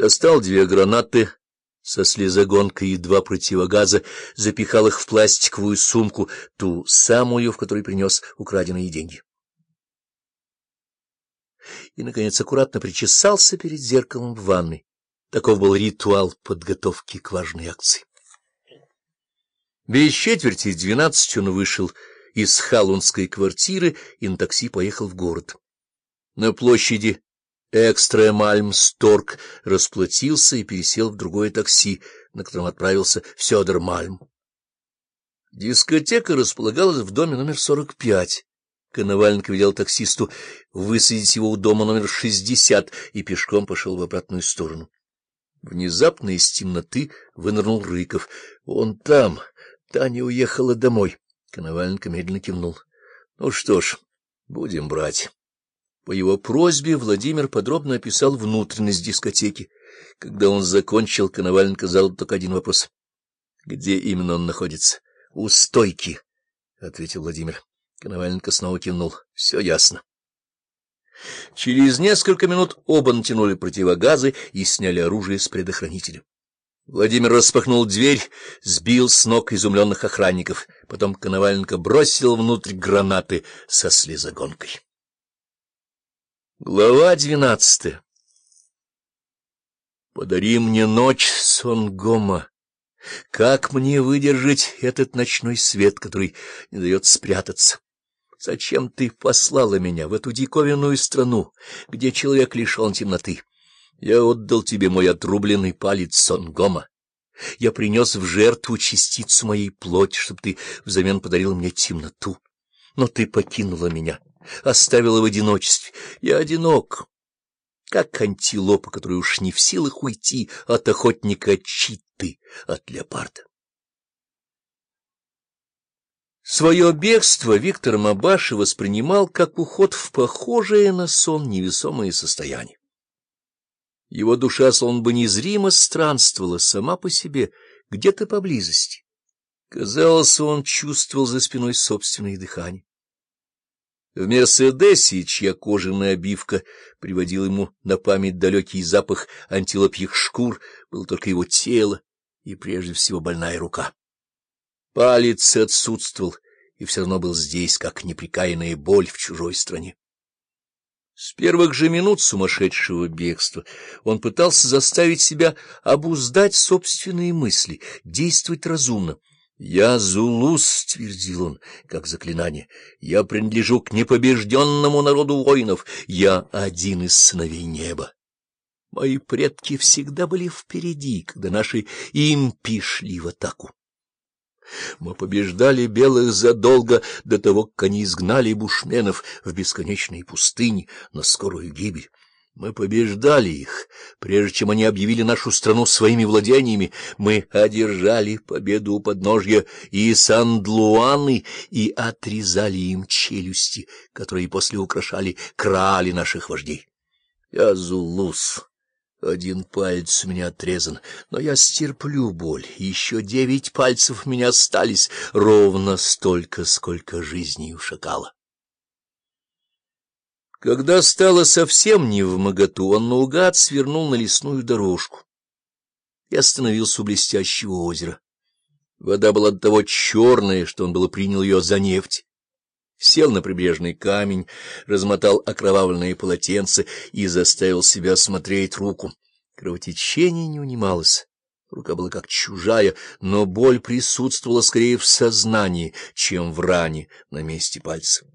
Достал две гранаты со слезогонкой и два противогаза, запихал их в пластиковую сумку, ту самую, в которой принес украденные деньги. И, наконец, аккуратно причесался перед зеркалом в ванной. Таков был ритуал подготовки к важной акции. Без четверти двенадцати он вышел из халунской квартиры и на такси поехал в город. На площади Экстра-Мальм-Сторг расплатился и пересел в другое такси, на котором отправился Федор Мальм. Дискотека располагалась в доме номер 45. Коноваленко велел таксисту высадить его у дома номер 60 и пешком пошел в обратную сторону. Внезапно из темноты вынырнул Рыков. — Он там. Таня уехала домой. Коноваленко медленно кивнул. — Ну что ж, будем брать. По его просьбе Владимир подробно описал внутренность дискотеки. Когда он закончил, Коноваленко задал только один вопрос. — Где именно он находится? — У стойки, — ответил Владимир. Коноваленко снова кивнул. — Все ясно. Через несколько минут оба натянули противогазы и сняли оружие с предохранителя. Владимир распахнул дверь, сбил с ног изумленных охранников. Потом Коноваленко бросил внутрь гранаты со слезогонкой. Глава двенадцатая Подари мне ночь, сон Гома. Как мне выдержать этот ночной свет, который не дает спрятаться? Зачем ты послала меня в эту диковинную страну, где человек лишен темноты? Я отдал тебе мой отрубленный палец, сон Гома. Я принес в жертву частицу моей плоти, чтобы ты взамен подарил мне темноту. Но ты покинула меня оставила в одиночестве. Я одинок, как антилопа, которая уж не в силах уйти от охотника читы, от леопарда. Свое бегство Виктор Мабаши воспринимал как уход в похожее на сон невесомое состояние. Его душа словно бы незримо странствовала сама по себе, где-то поблизости. Казалось, он чувствовал за спиной собственное дыхание. В «Мерседесе», чья кожаная обивка приводила ему на память далекий запах антилопьих шкур, было только его тело и, прежде всего, больная рука. Палец отсутствовал и все равно был здесь, как неприкаянная боль в чужой стране. С первых же минут сумасшедшего бегства он пытался заставить себя обуздать собственные мысли, действовать разумно. «Я Зулус», — твердил он, как заклинание, — «я принадлежу к непобежденному народу воинов, я один из сыновей неба». Мои предки всегда были впереди, когда наши импи шли в атаку. Мы побеждали белых задолго до того, как они изгнали бушменов в бесконечные пустыни на скорую гибель. Мы побеждали их, прежде чем они объявили нашу страну своими владениями. Мы одержали победу у подножья и и отрезали им челюсти, которые после украшали крали наших вождей. Я Зулус. Один палец у меня отрезан, но я стерплю боль. Еще девять пальцев у меня остались, ровно столько, сколько жизней у шакала. Когда стало совсем не в моготу, он наугад свернул на лесную дорожку и остановился у блестящего озера. Вода была до того черная, что он было принял ее за нефть. Сел на прибрежный камень, размотал окровавленные полотенце и заставил себя смотреть руку. Кровотечение не унималось. Рука была как чужая, но боль присутствовала скорее в сознании, чем в ране на месте пальца.